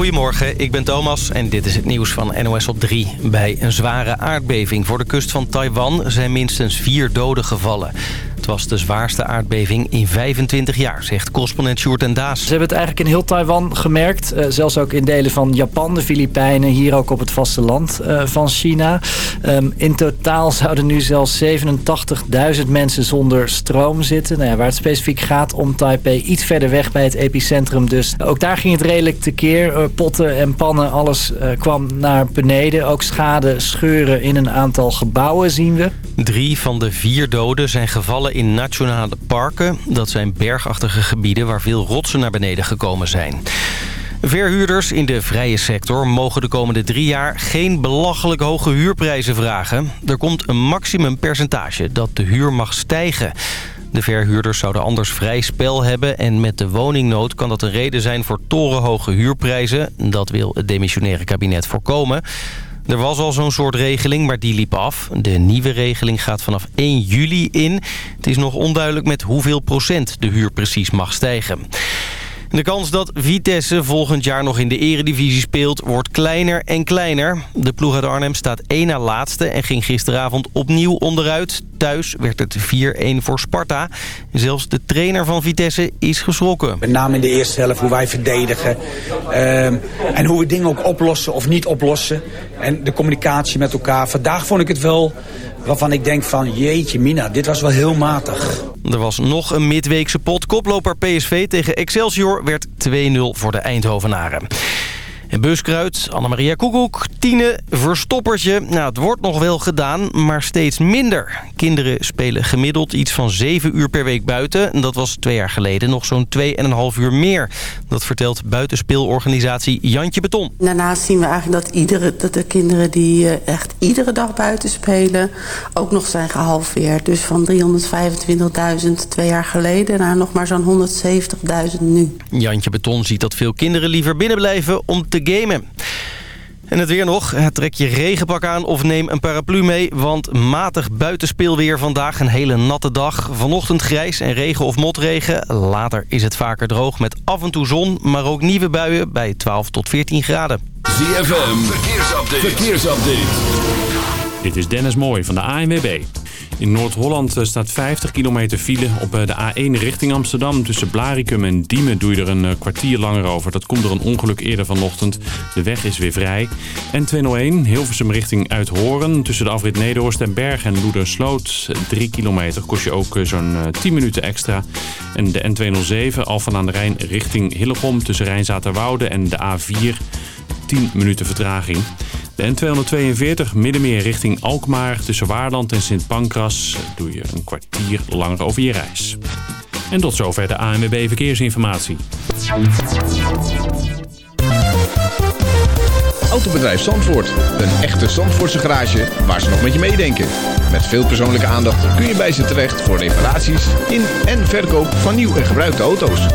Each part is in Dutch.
Goedemorgen, ik ben Thomas en dit is het nieuws van NOS op 3. Bij een zware aardbeving voor de kust van Taiwan zijn minstens vier doden gevallen. Het was de zwaarste aardbeving in 25 jaar, zegt correspondent Sjoerd en Daas. Ze hebben het eigenlijk in heel Taiwan gemerkt. Uh, zelfs ook in delen van Japan, de Filipijnen, hier ook op het vasteland uh, van China. Um, in totaal zouden nu zelfs 87.000 mensen zonder stroom zitten. Nou ja, waar het specifiek gaat om Taipei, iets verder weg bij het epicentrum dus. Ook daar ging het redelijk tekeer. Uh, potten en pannen, alles kwam naar beneden. Ook schade, scheuren in een aantal gebouwen zien we. Drie van de vier doden zijn gevallen in nationale parken. Dat zijn bergachtige gebieden waar veel rotsen naar beneden gekomen zijn. Verhuurders in de vrije sector mogen de komende drie jaar geen belachelijk hoge huurprijzen vragen. Er komt een maximumpercentage dat de huur mag stijgen. De verhuurders zouden anders vrij spel hebben en met de woningnood kan dat een reden zijn voor torenhoge huurprijzen. Dat wil het demissionaire kabinet voorkomen. Er was al zo'n soort regeling, maar die liep af. De nieuwe regeling gaat vanaf 1 juli in. Het is nog onduidelijk met hoeveel procent de huur precies mag stijgen. De kans dat Vitesse volgend jaar nog in de eredivisie speelt... wordt kleiner en kleiner. De ploeg uit Arnhem staat één na laatste... en ging gisteravond opnieuw onderuit. Thuis werd het 4-1 voor Sparta. Zelfs de trainer van Vitesse is geschrokken. Met name in de eerste helft, hoe wij verdedigen. Uh, en hoe we dingen ook oplossen of niet oplossen. En de communicatie met elkaar. Vandaag vond ik het wel waarvan ik denk van jeetje mina, dit was wel heel matig. Er was nog een midweekse pot. Koploper PSV tegen Excelsior werd 2-0 voor de Eindhovenaren. En Buskruid, Annemaria Koekoek, Tine, Verstoppertje. Nou, het wordt nog wel gedaan, maar steeds minder. Kinderen spelen gemiddeld iets van 7 uur per week buiten. Dat was twee jaar geleden nog zo'n 2,5 uur meer. Dat vertelt buitenspeelorganisatie Jantje Beton. Daarnaast zien we eigenlijk dat, iedere, dat de kinderen die eh, echt iedere dag buiten spelen... ook nog zijn gehalveerd. Dus van 325.000 twee jaar geleden naar nog maar zo'n 170.000 nu. Jantje Beton ziet dat veel kinderen liever binnen blijven om te gamen. En het weer nog. Trek je regenpak aan of neem een paraplu mee. Want matig buitenspeelweer vandaag. Een hele natte dag. Vanochtend grijs en regen of motregen. Later is het vaker droog met af en toe zon. Maar ook nieuwe buien bij 12 tot 14 graden. ZFM. Verkeersupdate. Verkeersupdate. Dit is Dennis Mooij van de ANWB. In Noord-Holland eh, staat 50 kilometer file op eh, de A1 richting Amsterdam. Tussen Blaricum en Diemen doe je er een eh, kwartier langer over. Dat komt door een ongeluk eerder vanochtend. De weg is weer vrij. N201 Hilversum richting Uithoren. Tussen de afrit Nederhorst en Berg en Loedersloot. 3 kilometer kost je ook zo'n 10 minuten extra. En de N207 Alphen aan de Rijn richting Hillegom. Tussen Rijnzaterwoude en de A4 10 minuten vertraging. De N242 Middenmeer richting Alkmaar tussen Waarland en Sint Pancras doe je een kwartier langer over je reis. En tot zover de ANWB Verkeersinformatie. Autobedrijf Zandvoort. Een echte Zandvoortse garage waar ze nog met je meedenken. Met veel persoonlijke aandacht kun je bij ze terecht voor reparaties in en verkoop van nieuw en gebruikte auto's.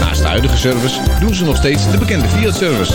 Naast de huidige service doen ze nog steeds de bekende Fiat-service.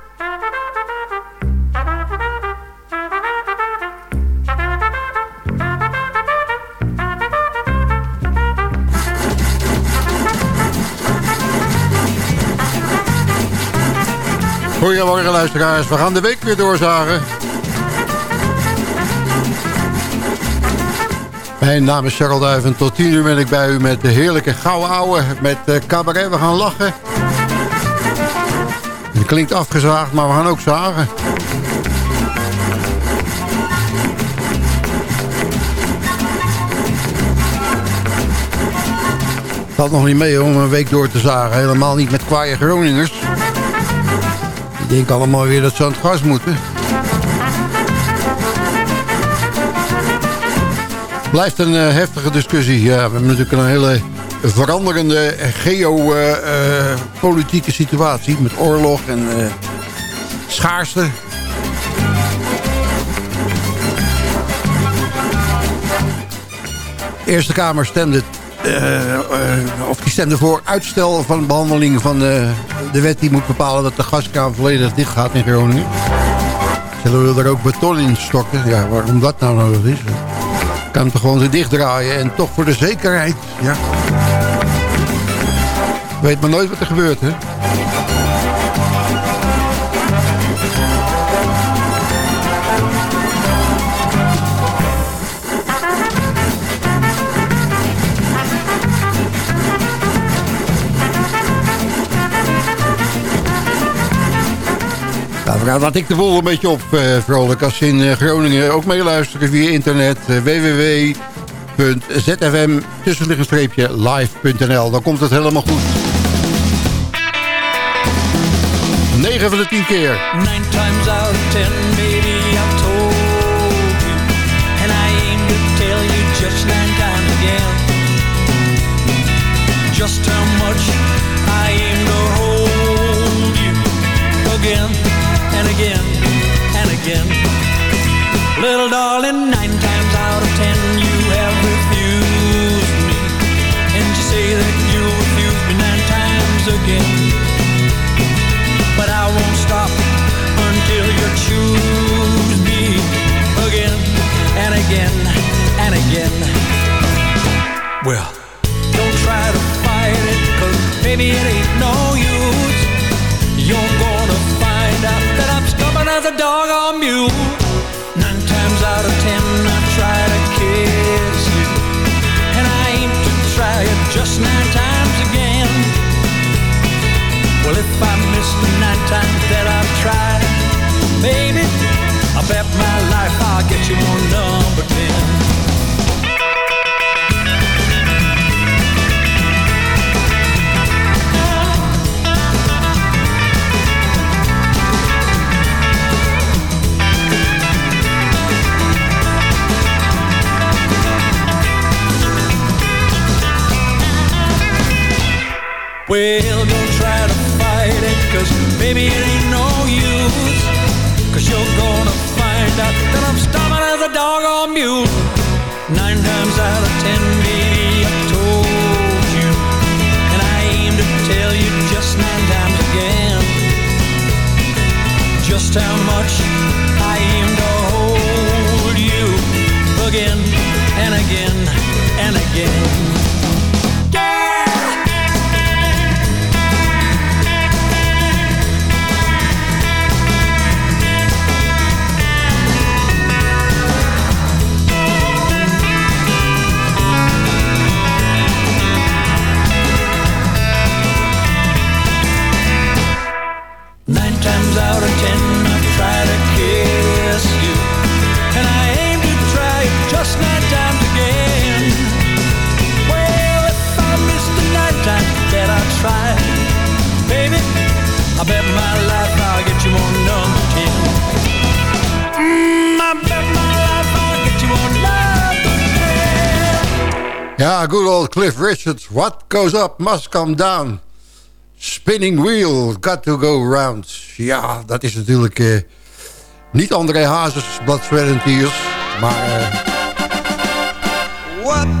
Goedemorgen luisteraars, we gaan de week weer doorzagen. Mijn naam is Charles Duiven. Tot 10 uur ben ik bij u met de heerlijke gouden ouwe. Met uh, cabaret, we gaan lachen. Het klinkt afgezaagd, maar we gaan ook zagen. Het valt nog niet mee om een week door te zagen. Helemaal niet met kwaaie Groningers denk allemaal weer dat ze aan het gas moeten. Blijft een eh, heftige discussie. Ja, we hebben natuurlijk een hele veranderende geopolitieke eh, eh, uh, situatie. Met oorlog en uh, schaarste. Eerste Kamer stemde of die stemde voor uitstel van behandeling van de, de wet die moet bepalen dat de gaskraan volledig dicht gaat in Groningen. Ze willen er ook beton in stokken. Ja, waarom dat nou nodig is. Kan het gewoon dicht draaien en toch voor de zekerheid. Ja. Weet maar nooit wat er gebeurt, hè? Laat ik de volgende een beetje op, uh, vrolijk. Als ze in uh, Groningen ook meeluisteren via internet. Uh, www.zfm live.nl. Dan komt het helemaal goed. 9 van de 10 keer. 9 times out of 10, baby, I told you. And I aim to tell you just nine times again. Just how much again and again. Well, don't try to fight it, cause maybe it ain't no use. You're gonna find out that I'm stubborn as a dog mule. Nine times out of ten, I try to kiss you. And I aim to try it just nine times again. Well, if I miss the nine times that I've tried, baby, I bet my life I'll get you number ten. Well, don't try to fight it, cause baby it ain't no use. Cause you're gonna mule. Nine times out of ten, baby, I told you. And I aim to tell you just nine times again. Just how much I aim to hold you again and again and again. Ja, good old Cliff Richards. What goes up must come down. Spinning wheel, got to go round. Ja, dat is natuurlijk uh, niet André Hazes, Blood, Sweat Tears. Maar... Uh... What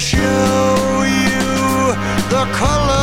show you the colors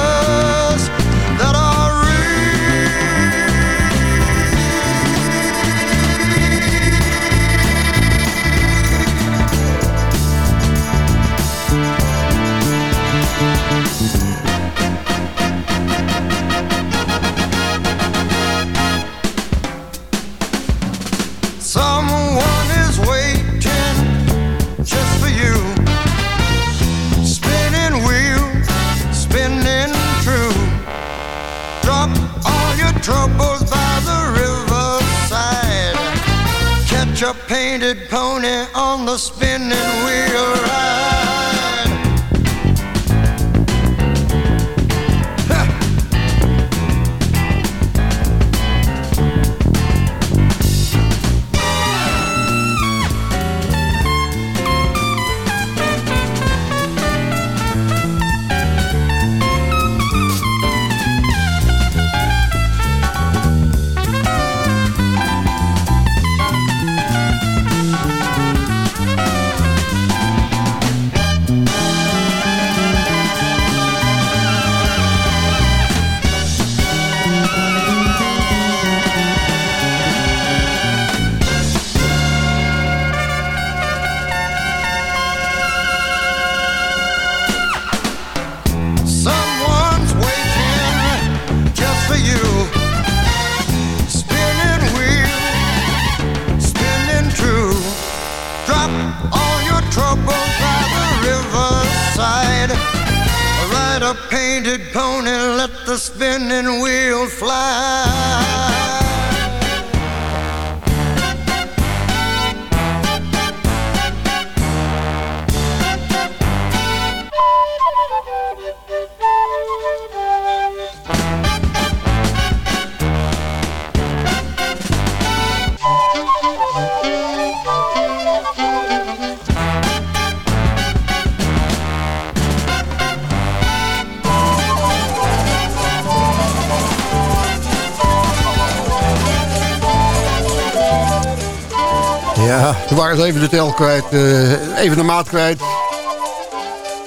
even de tel kwijt. Eh, even de maat kwijt.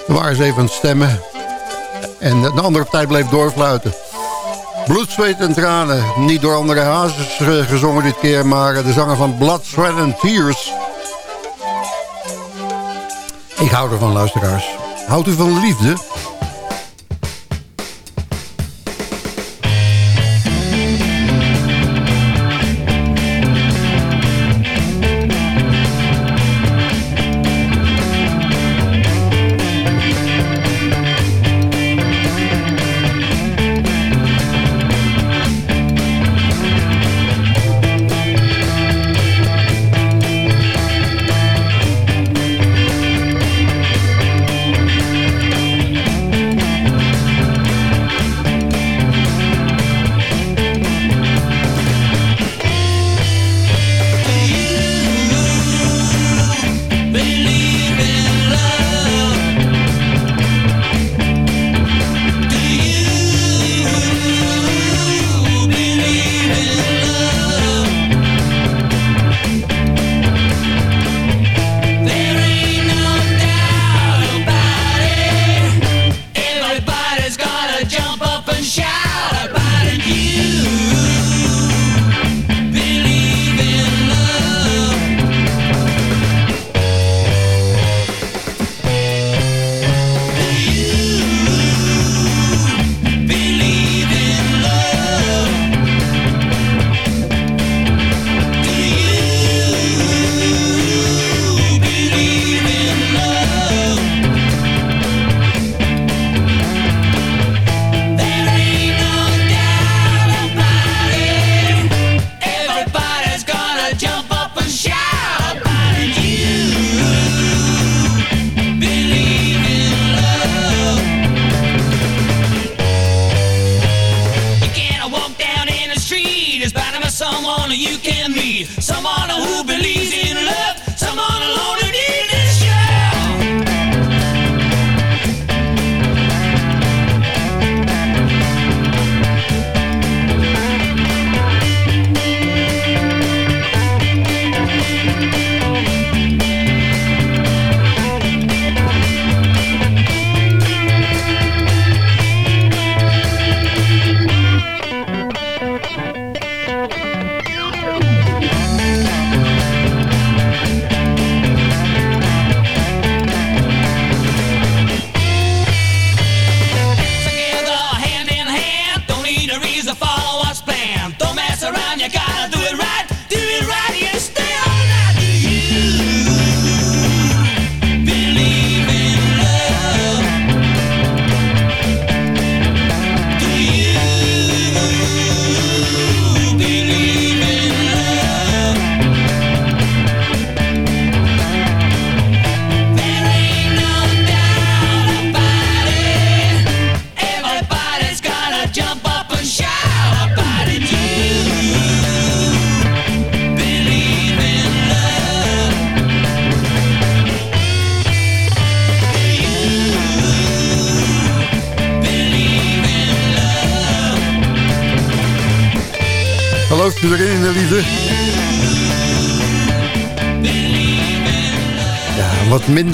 We waren ze even aan het stemmen. En de andere partij bleef doorfluiten. Bloed, zweet en tranen. Niet door andere hazes eh, gezongen dit keer, maar eh, de zanger van Blood, Sweat and Tears. Ik hou ervan, luisteraars. Houdt u van liefde?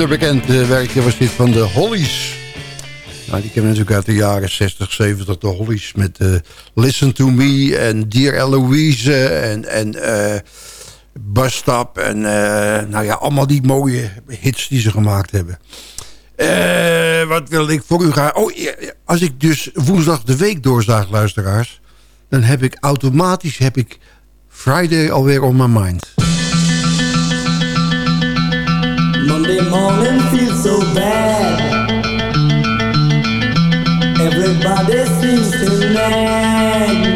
bekend eh, werkje was dit van de Hollies. Nou, die kennen natuurlijk uit de jaren 60, 70, de Hollies... met eh, Listen to Me en Dear Eloise en, en uh, en nou ja, allemaal die mooie hits die ze gemaakt hebben. wat wil ik voor u gaan... Oh, als ik dus woensdag de week doorzaag, luisteraars... dan heb ik automatisch heb ik Friday alweer on my mind... The morning feels so bad. Everybody seems to nag.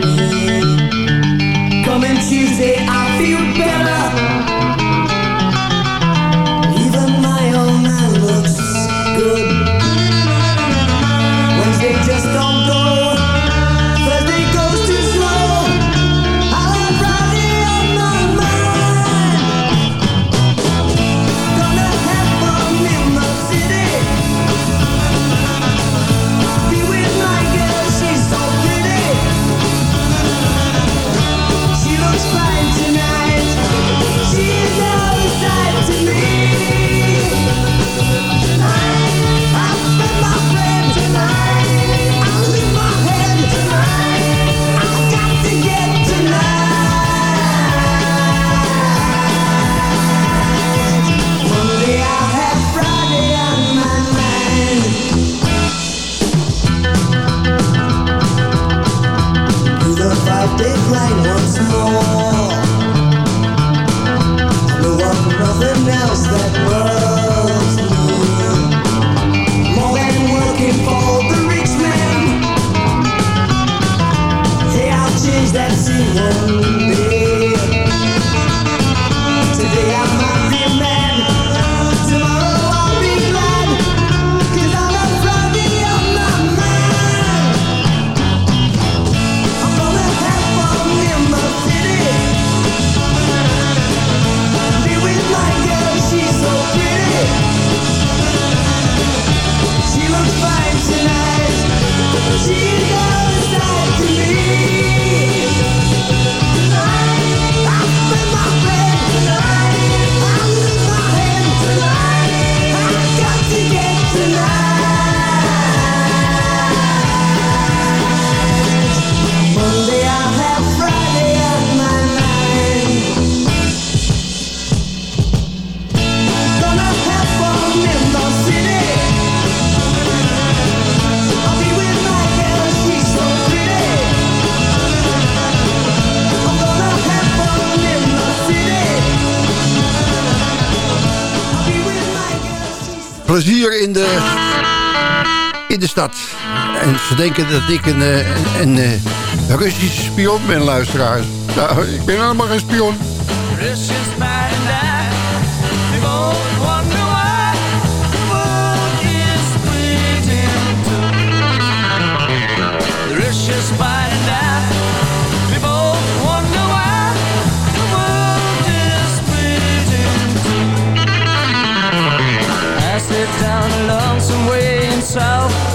plezier in de, in de stad. En ze denken dat ik een, eh, een, een eh, Russische spion ben, luisteraar. Nou, ik ben helemaal geen spion. down along way in south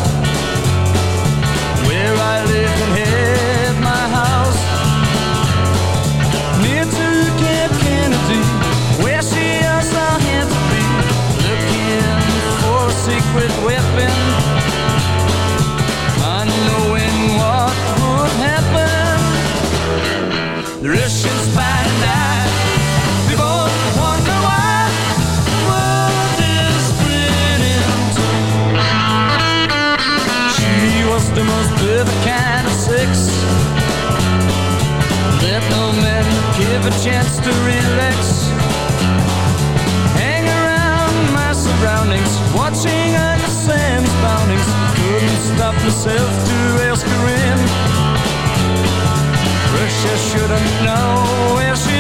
To relax, Hang around my surroundings Watching understand its boundings. Couldn't stop myself to ask her in. Russia should have known where she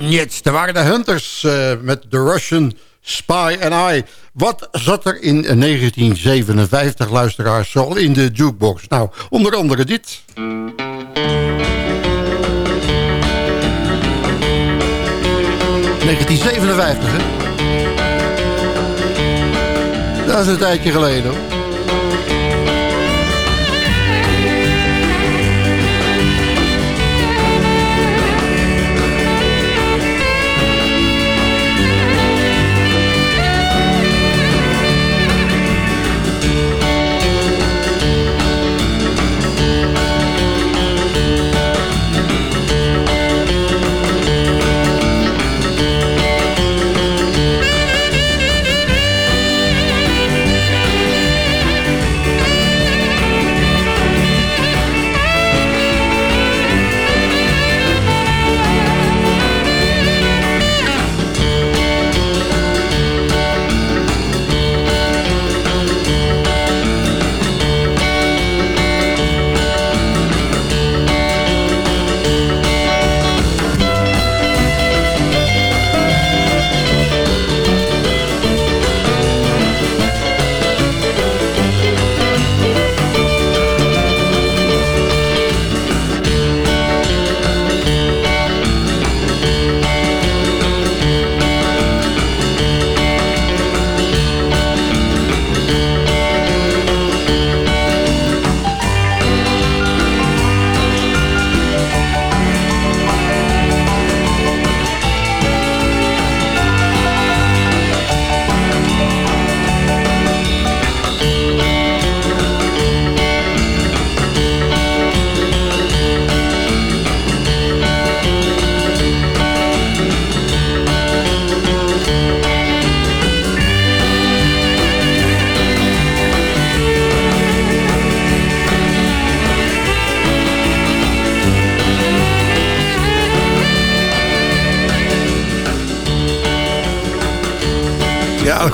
Ja, dat niet. Er waren de Hunters eh, met The Russian Spy and I. Wat zat er in 1957, luisteraars, zoal in de jukebox? Nou, onder andere dit. ...1957, hè? Dat is een tijdje geleden, hoor.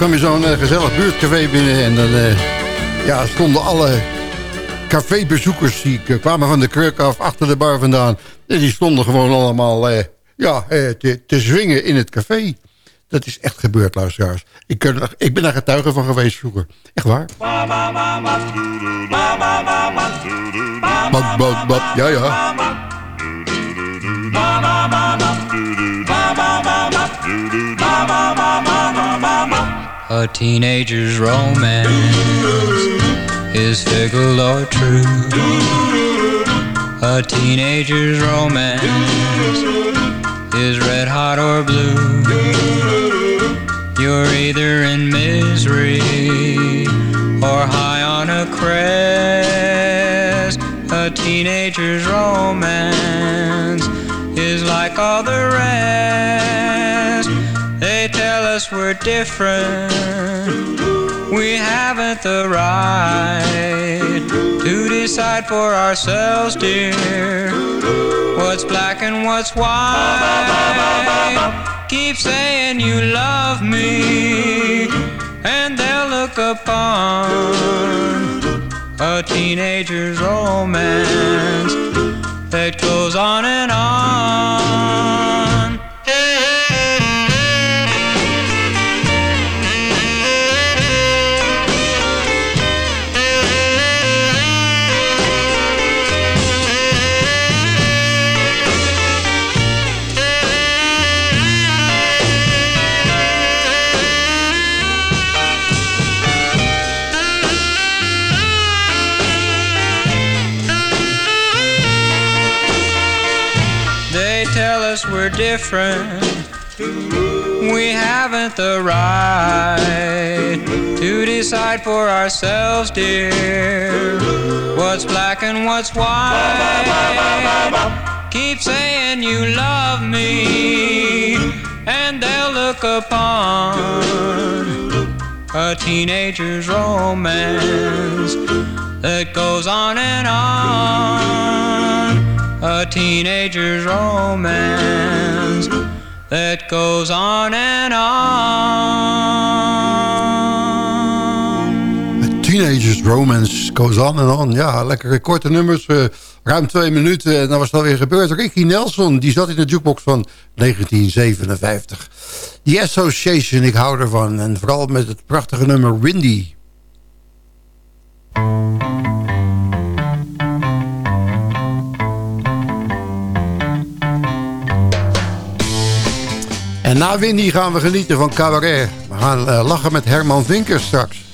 Kwam je zo'n eh, gezellig buurtcafé binnen en dan eh, ja, stonden alle cafébezoekers die eh, kwamen van de kruk af, achter de bar vandaan. En die stonden gewoon allemaal ja, te, te zwingen in het café. Dat is echt gebeurd, luisteraars. Ik, ben daar getuige van geweest vroeger. Echt waar. Ja, ja. A teenager's romance is fickle or true. A teenager's romance is red hot or blue. You're either in misery or high on a crest. A teenager's romance is like all the rest. Us we're different. We haven't the right to decide for ourselves, dear. What's black and what's white? Keep saying you love me, and they'll look upon a teenager's romance that goes on and on. We're. We haven't the right to decide for ourselves, dear. What's black and what's white? Keep saying you love me, and they'll look upon a teenager's romance that goes on and on. A teenager's romance that goes on and on. Teenagers Romance goes on en on. Ja, lekkere korte nummers. eh, ruim twee minuten en dan was het alweer gebeurd. Ricky Nelson, die zat in de jukebox van 1957. The Association, ik hou ervan. En vooral met het prachtige nummer Windy. En na Windy gaan we genieten van cabaret. We gaan eh, lachen met Herman Vinkers straks.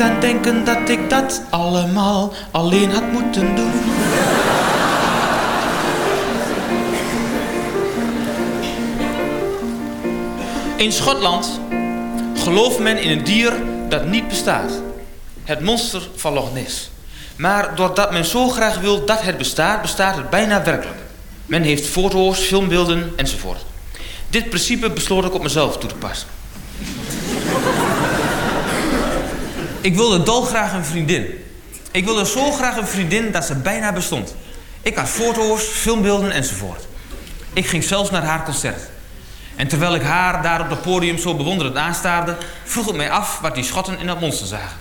Aan denken dat ik dat allemaal alleen had moeten doen. In Schotland gelooft men in een dier dat niet bestaat. Het monster van Loch Ness. Maar doordat men zo graag wil dat het bestaat, bestaat het bijna werkelijk. Men heeft foto's, filmbeelden enzovoort. Dit principe besloot ik op mezelf toe te passen. Ik wilde dolgraag een vriendin. Ik wilde zo graag een vriendin dat ze bijna bestond. Ik had foto's, filmbeelden enzovoort. Ik ging zelfs naar haar concert. En terwijl ik haar daar op het podium zo bewonderend aanstaarde, vroeg ik mij af wat die schotten in dat monster zagen.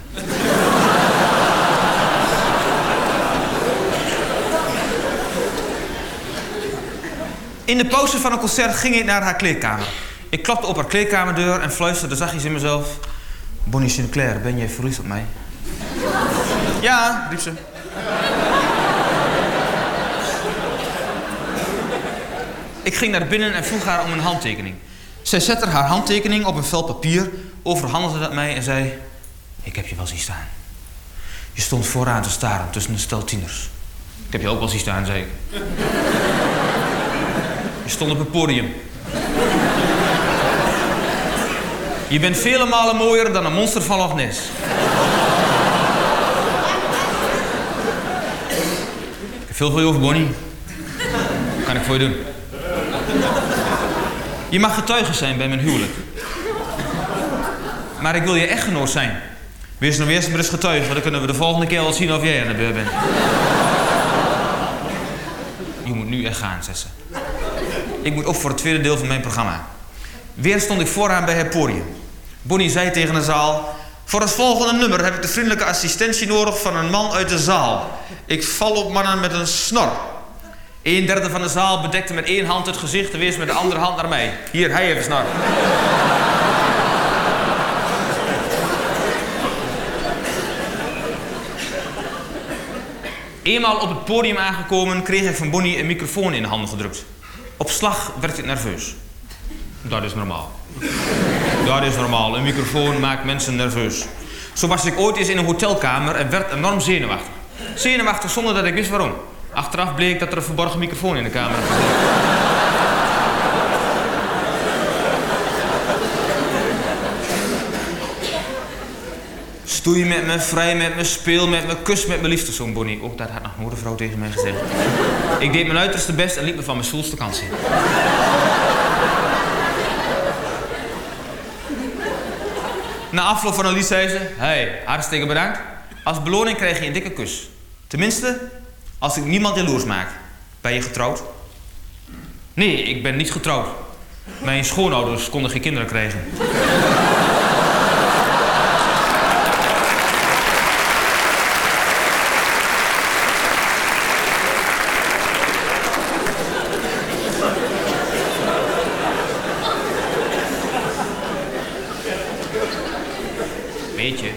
In de pauze van een concert ging ik naar haar kleedkamer. Ik klopte op haar kleedkamerdeur en fluisterde zachtjes in mezelf... Bonnie Sinclair, ben jij verliefd op mij? ja, riep ze. Ik ging naar binnen en vroeg haar om een handtekening. Zij zette haar handtekening op een vel papier, overhandigde dat mij en zei... Ik heb je wel zien staan. Je stond vooraan te staren tussen een stel tieners. Ik heb je ook wel zien staan, zei ik. Je stond op het podium. Je bent vele malen mooier dan een monster van Loch. Ik heb veel voor je over, Bonnie. Wat kan ik voor je doen? Je mag getuige zijn bij mijn huwelijk. Maar ik wil je echtgenoot zijn. Wees nou eerst maar eens getuige, dan kunnen we de volgende keer wel zien of jij aan de beurt bent. Je moet nu echt gaan, zegt ze. Ik moet op voor het tweede deel van mijn programma. Weer stond ik vooraan bij het podium. Bonnie zei tegen de zaal... Voor het volgende nummer heb ik de vriendelijke assistentie nodig van een man uit de zaal. Ik val op mannen met een snor. Een derde van de zaal bedekte met één hand het gezicht... en wees met de andere hand naar mij. Hier, hij een snor. Eenmaal op het podium aangekomen kreeg ik van Bonnie een microfoon in de handen gedrukt. Op slag werd ik nerveus. Dat is normaal. Dat is normaal. Een microfoon maakt mensen nerveus. Zo was ik ooit eens in een hotelkamer en werd enorm zenuwachtig. Zenuwachtig zonder dat ik wist waarom. Achteraf bleek dat er een verborgen microfoon in de kamer was. Stoei met me, vrij met me, speel met me, kus met me liefste, zo'n Bonnie. Ook dat had nog een vrouw tegen mij gezegd. Ik deed mijn uiterste best en liep me van mijn stoelste kant zien. Na afloop van een lied zei ze... Hey, hartstikke bedankt. Als beloning krijg je een dikke kus. Tenminste, als ik niemand jaloers maak. Ben je getrouwd? Nee, ik ben niet getrouwd. Mijn schoonouders konden geen kinderen krijgen. Weet je,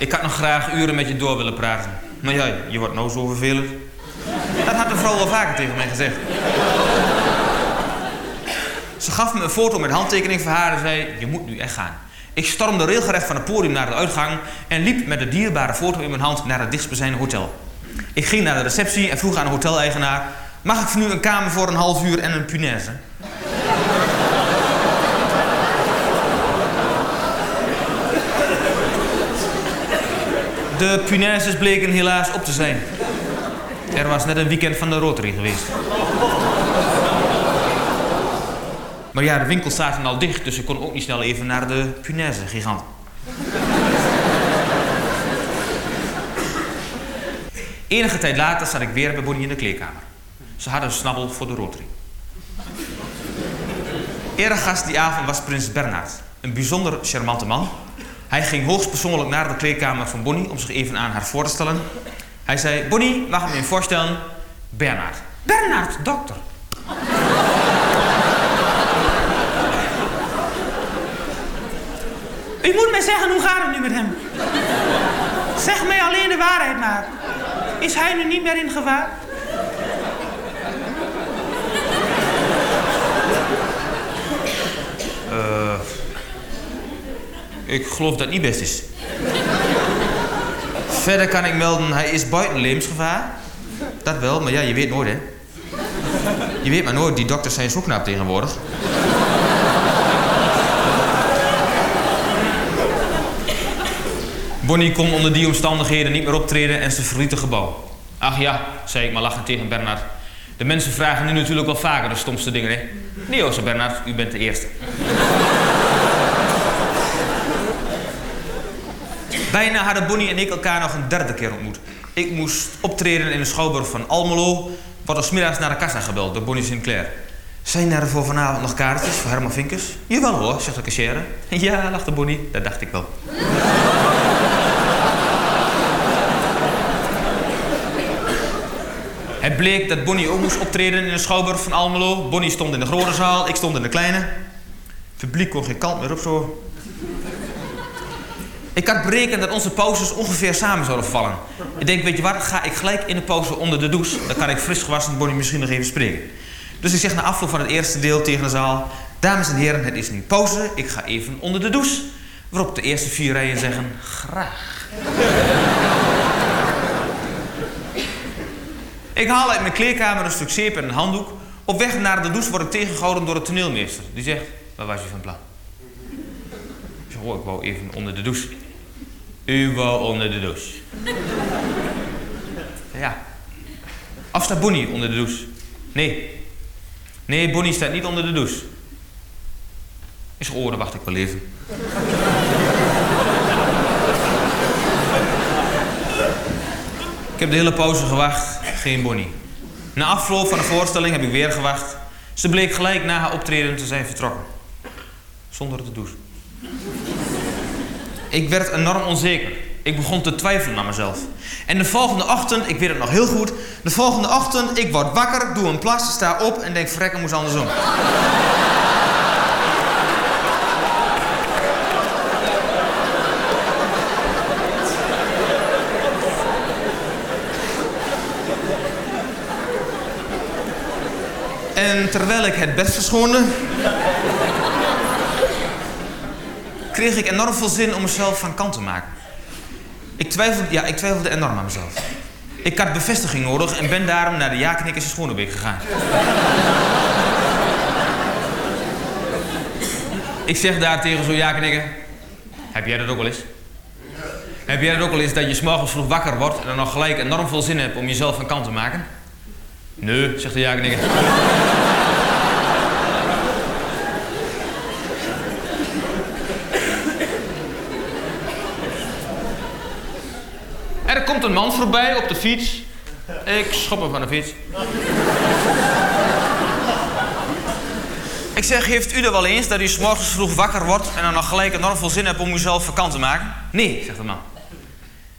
ik had nog graag uren met je door willen praten. Maar ja, je wordt nou zo vervelend. Dat had de vrouw wel vaker tegen mij gezegd. Ze gaf me een foto met handtekening van haar en zei... Je moet nu echt gaan. Ik stormde regelrecht van het podium naar de uitgang... en liep met de dierbare foto in mijn hand naar het dichtstbijzijnde hotel. Ik ging naar de receptie en vroeg aan de hoteleigenaar... Mag ik voor nu een kamer voor een half uur en een punaise? De punaises bleken helaas op te zijn. Er was net een weekend van de Rotary geweest. Maar ja, de winkels zaten al dicht, dus ik kon ook niet snel even naar de punaise gigant. Enige tijd later zat ik weer bij Bonnie in de kleedkamer. Ze hadden een snabbel voor de Rotary. Eregast die avond was prins Bernhard. Een bijzonder charmante man. Hij ging hoogstpersoonlijk naar de kleedkamer van Bonnie om zich even aan haar voor te stellen. Hij zei, Bonnie, mag ik me even voorstellen? Bernhard. Bernhard, dokter. U moet mij zeggen, hoe gaat het nu met hem? Zeg mij alleen de waarheid maar. Is hij nu niet meer in gevaar? Eh, ik geloof dat het niet best is. Verder kan ik melden, hij is buiten levensgevaar. Dat wel, maar ja, je weet nooit, hè. Je weet maar nooit, die dokters zijn zo knap tegenwoordig. Bonnie kon onder die omstandigheden niet meer optreden en ze verliet het gebouw. Ach ja, zei ik maar lachend tegen Bernard. De mensen vragen nu natuurlijk wel vaker de stomste dingen, hè? Nee hoor, Bernard, u bent de eerste. Bijna hadden Bonnie en ik elkaar nog een derde keer ontmoet. Ik moest optreden in de schouwburg van Almelo. Wat als middags naar de kassa gebeld door Bonnie Sinclair. Zijn er voor vanavond nog kaartjes voor Herman Vinkers? Jawel hoor, zegt de cashier. Ja, lachte Bonnie, dat dacht ik wel. Het bleek dat Bonnie ook moest optreden in de schouwburg van Almelo. Bonnie stond in de grote zaal, ik stond in de kleine. Het publiek kon geen kant meer op zo. Ik had berekend dat onze pauzes ongeveer samen zouden vallen. Ik denk, weet je wat, ga ik gelijk in de pauze onder de douche. Dan kan ik fris gewassen Bonnie misschien nog even spreken. Dus ik zeg na afloop van het eerste deel tegen de zaal... Dames en heren, het is nu pauze. Ik ga even onder de douche. Waarop de eerste vier rijen zeggen, graag. Ik haal uit mijn kleerkamer een stuk zeep en een handdoek. Op weg naar de douche word ik tegengehouden door de toneelmeester. Die zegt, waar was je van plan? Ik zeg, oh, ik wou even onder de douche. U wou onder de douche. Ja. Of staat Bonnie onder de douche? Nee. Nee, Bonnie staat niet onder de douche. Is gehoord, dan wacht ik wel even. Ik heb de hele pauze gewacht, geen Bonnie. Na afloop van de voorstelling heb ik weer gewacht. Ze bleek gelijk na haar optreden te zijn vertrokken. Zonder te douchen. Ik werd enorm onzeker. Ik begon te twijfelen aan mezelf. En de volgende ochtend, ik weet het nog heel goed... De volgende ochtend, ik word wakker, doe een plas, sta op en denk... Frekken moest andersom. En terwijl ik het bed verschoonde... kreeg ik enorm veel zin om mezelf van kant te maken. Ik twijfelde, ja, ik twijfelde enorm aan mezelf. Ik had bevestiging nodig en ben daarom naar de Jakenikkers in Schonebeek gegaan. ik zeg daar tegen zo'n Jakenikker... Heb jij dat ook wel eens? Heb jij dat ook wel eens dat je 's morgens vroeg wakker wordt... en dan nog gelijk enorm veel zin hebt om jezelf van kant te maken? Nee, zegt de Jakenikker. Er komt een voorbij op de fiets. Ik schop hem van de fiets. Ik zeg, heeft u er wel eens dat u morgens vroeg wakker wordt... en dan nog gelijk enorm veel zin hebt om uzelf vakant te maken? Nee, zegt de man.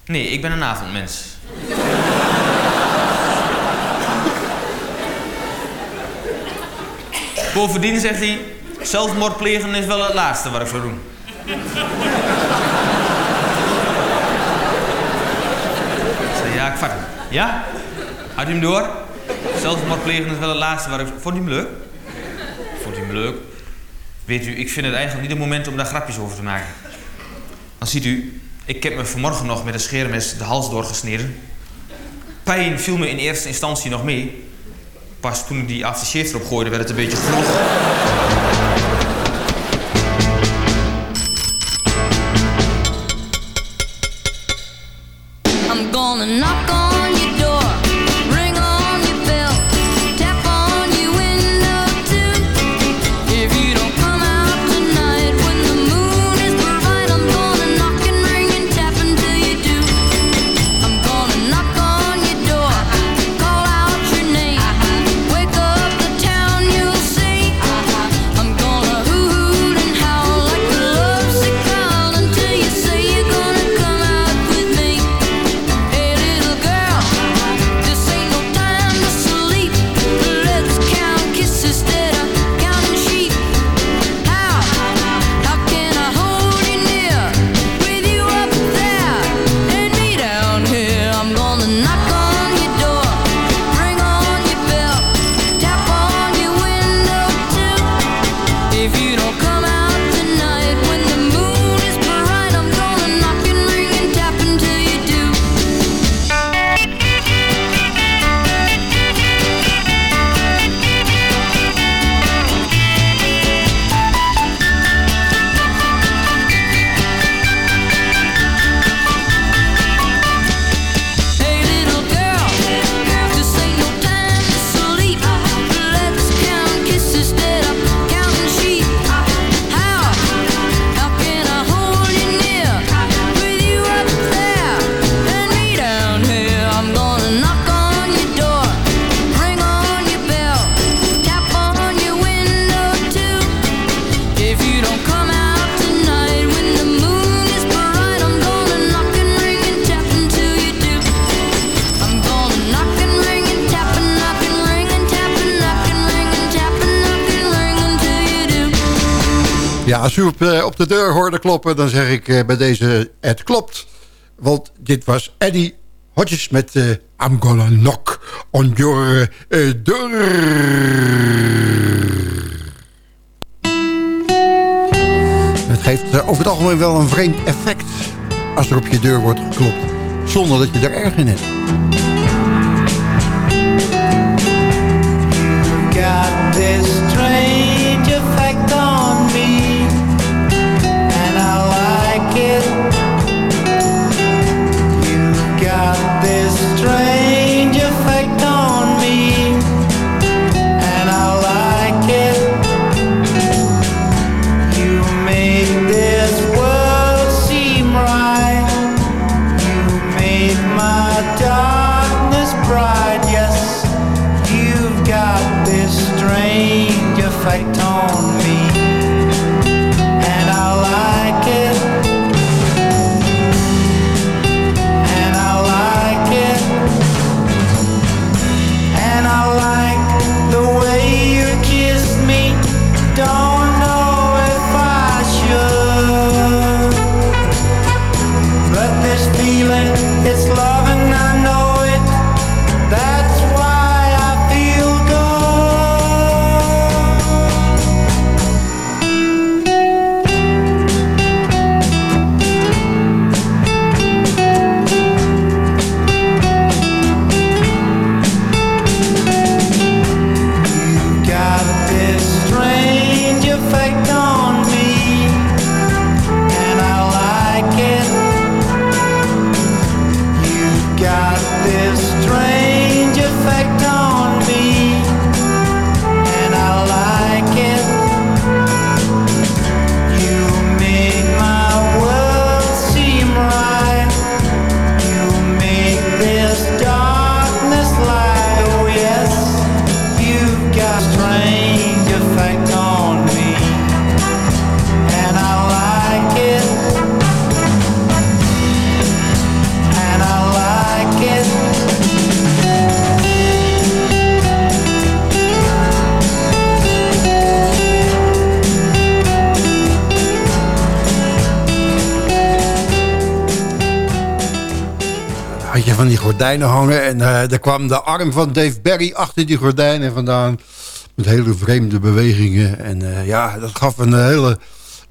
Nee, ik ben een avondmens. Bovendien zegt hij... zelfmoord plegen is wel het laatste wat ik zou doen. Ik zei, ja, ik vat hem. Ja? Had u hem door? Zelfmoord plegen is wel het laatste waar ik... Vond u hem leuk? Vond u hem leuk? Weet u, ik vind het eigenlijk niet het moment om daar grapjes over te maken. Dan ziet u, ik heb me vanmorgen nog met een scheermes de hals doorgesneden. Pijn viel me in eerste instantie nog mee. Pas toen ik die aftershave erop gooide, werd het een beetje grof. Eh, op de deur hoorde kloppen, dan zeg ik eh, bij deze het klopt. Want dit was Eddie Hodges met eh, I'm gonna knock on your door. Het geeft over het algemeen wel een vreemd effect als er op je deur wordt geklopt. Zonder dat je er erg in hebt. Hangen. En eh er kwam de arm van Dave Barry achter die gordijnen vandaan. Met hele vreemde bewegingen. En eh, ja, dat gaf een hele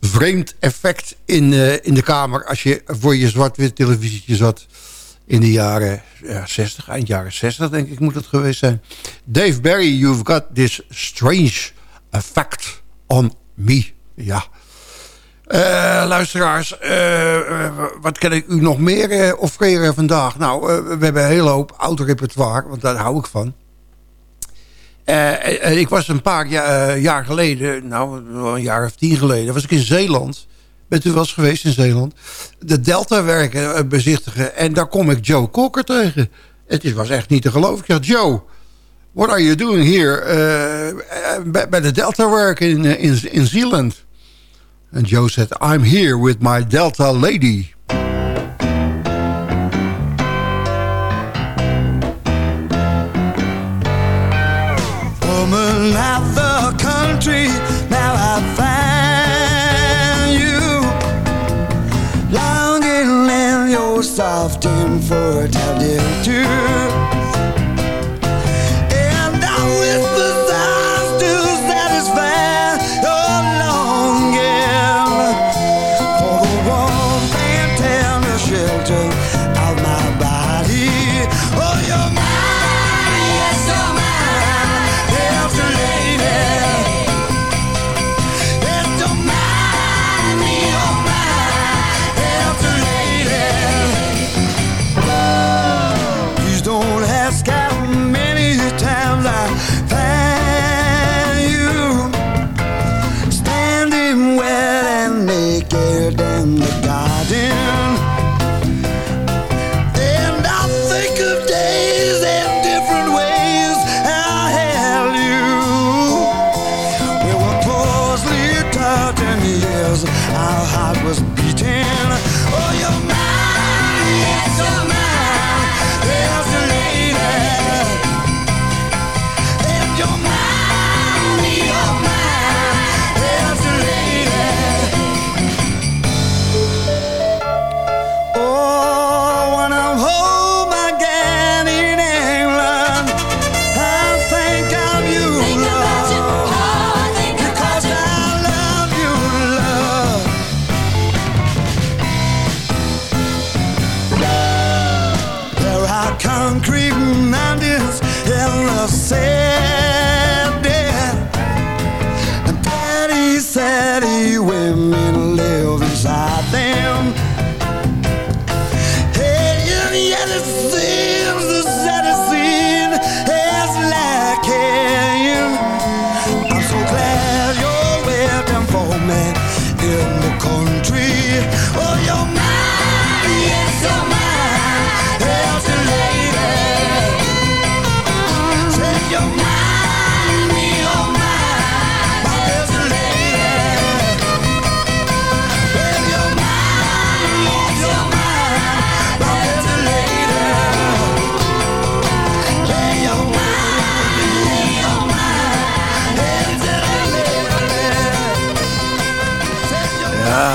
vreemd effect in, eh, in de kamer... als je voor je zwart-wit televisietje zat in de jaren ja, 60. Eind jaren 60 denk ik moet het geweest zijn. Dave Barry, you've got this strange effect on me. Ja. Eh, luisteraars, eh, eh, wat kan ik u nog meer offreren vandaag? Nou, we hebben een hele hoop oud repertoire, want daar hou ik van. Ik was een paar ja- jaar geleden, nou een jaar of tien geleden, was ik in Zeeland. Bent u wel eens geweest in Zeeland? De Delta-werken bezichtigen. En daar kom ik Joe Cocker tegen. Het was echt niet te geloven. Ik zeg, Joe, what are you doing here? bij, de Delta-werken in, in, in Zeeland. And Joe said, I'm here with my Delta lady. Woman the country, now I find you longing in your soft too.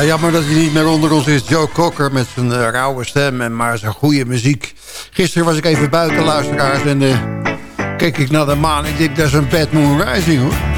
Jammer dat hij niet meer onder ons is. Joe Cocker met zijn eh, rauwe stem en maar zijn goede muziek. Gisteren was ik even buiten, luisteraars, en eh, keek ik naar de maan. Ik denk, dat is een Bad Moon Rising, hoor.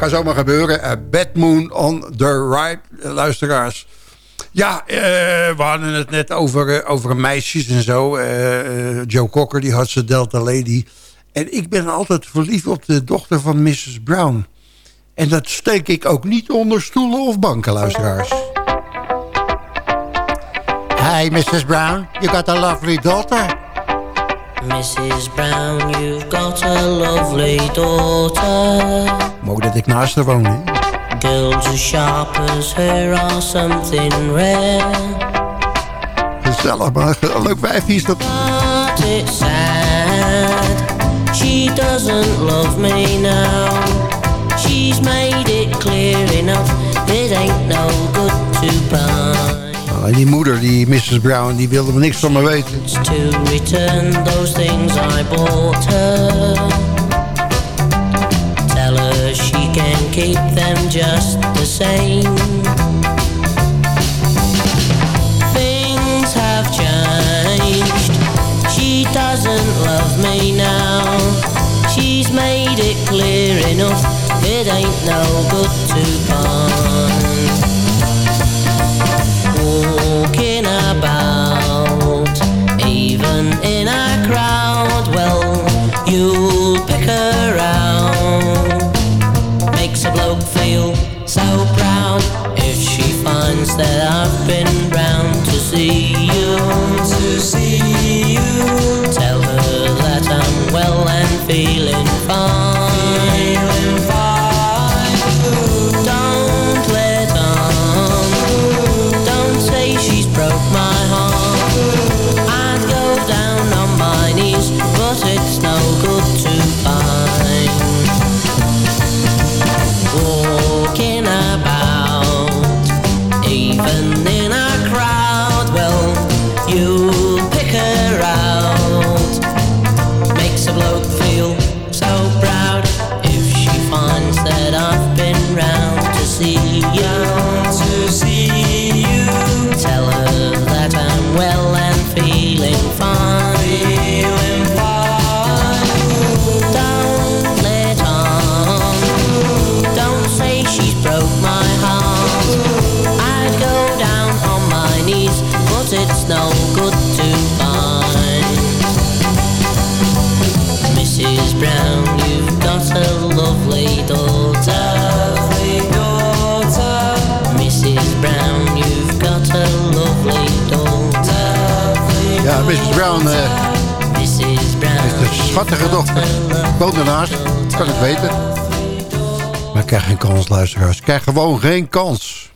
Kan zomaar gebeuren. A bad moon on the right, eh, luisteraars. Ja, eh, we hadden het net over, eh, over meisjes en zo. Eh, eh, Joe Cocker, die had zijn Delta Lady. En ik ben altijd verliefd op de dochter van Mrs. Brown. En dat steek ik ook niet onder stoelen of banken, luisteraars. Hi, Mrs. Brown. You got a lovely daughter. Mrs. Brown, you've got a lovely daughter. Mooi dat ik naast haar woon, hè? Girls as sharp as her are something rare. Gezellig, maar leuk wijfje is dat. But it's sad. She doesn't love me now. She's made it clear enough. It ain't no good to buy. En die moeder, die Mrs. Brown, die wilde me niks van me weten. To return those things I bought her. Tell her she can keep them just the same. Things have changed. She doesn't love me now. She's made it clear enough. It ain't no good to find. America. Mrs. Brown eh, is de schattige dochter. Ik woon ernaast, kan ik weten. Maar krijg geen kans, luisteraars. Krijg gewoon geen kans.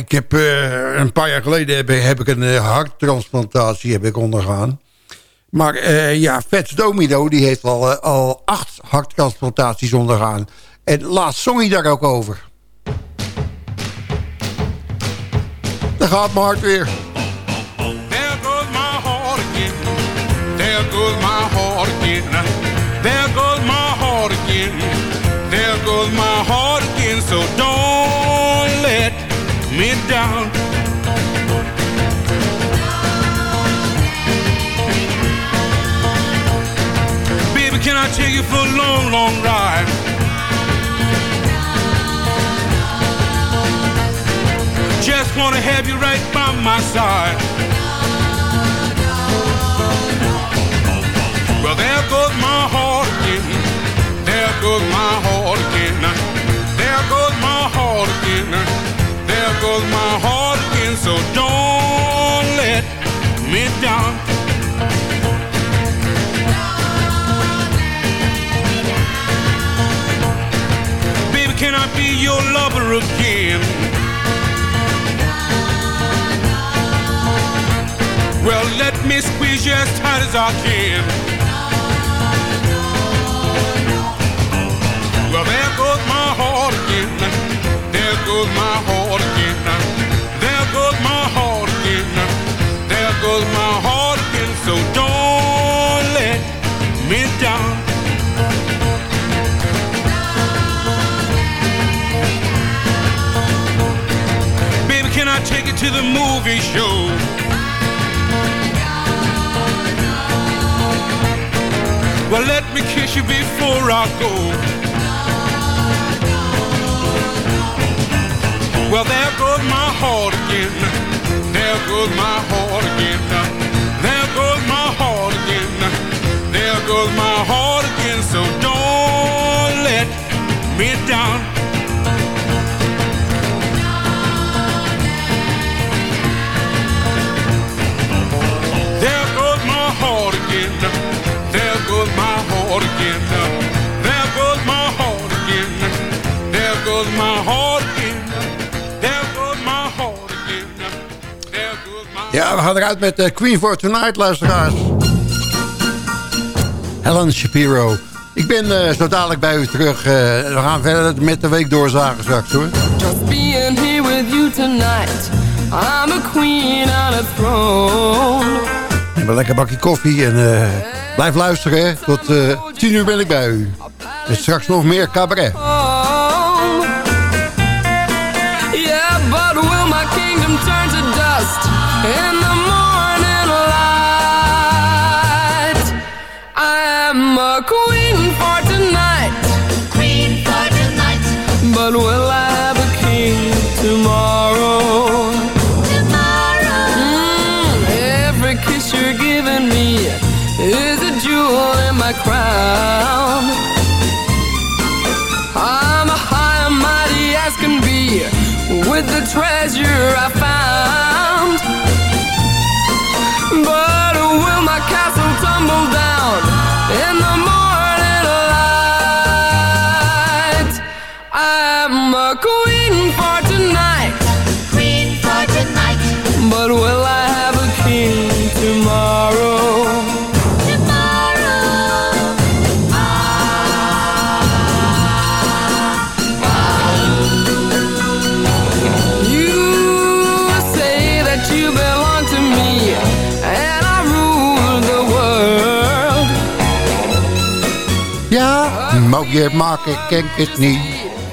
Ik heb eh, een paar jaar geleden heb, ik een eh, harttransplantatie heb ik ondergaan. Maar eh, ja, Fats Domino die heeft al, al acht harttransplantaties ondergaan. En laatst zong hij daar ook over. Daar gaat mijn hart weer. There goes my heart again. There goes my heart again. There goes my heart again. There goes my heart again. So don't me down. Baby, can I take you for a long, long ride? Just wanna have you right by my side. Well, there goes my heart again. There goes my heart again. There goes my heart again. There my heart again. So don't let me down. Baby, can I be your lover again? Well, let me squeeze you as tight as I can. Well, there goes my heart again. There goes my heart So don't let me down. Baby, can I take you to the movie show? Well, let me kiss you before I go. Well, there goes my heart again. There goes my heart again. There goes my heart again. So don't let me down. There goes my heart again. There goes my heart again. There goes my heart again. There goes my heart again. There goes my heart again. There goes my Ja, we gaan eruit met eh, Queen for Tonight, luisteraars. Helen Shapiro. Ik ben eh, zo dadelijk bij u terug. Eh, we gaan verder met de week doorzagen straks, hoor. Just being here with you tonight. I'm a queen on a throne. Neem een lekker bakje koffie en eh, blijf luisteren. hè. Tot eh 10 uur ben ik bij u. En straks nog meer cabaret. Ken ik het niet.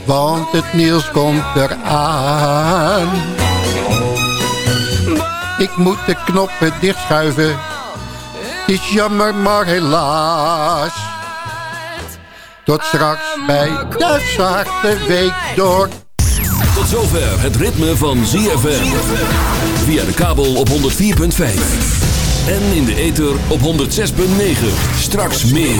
Want het nieuws komt eraan. Ik moet de knoppen dichtschuiven. Het is jammer, maar helaas. Tot straks bij de Zwarte Week door. Tot zover het ritme van ZFM. Via de kabel op 104.5. En in de ether op 106.9. Straks meer.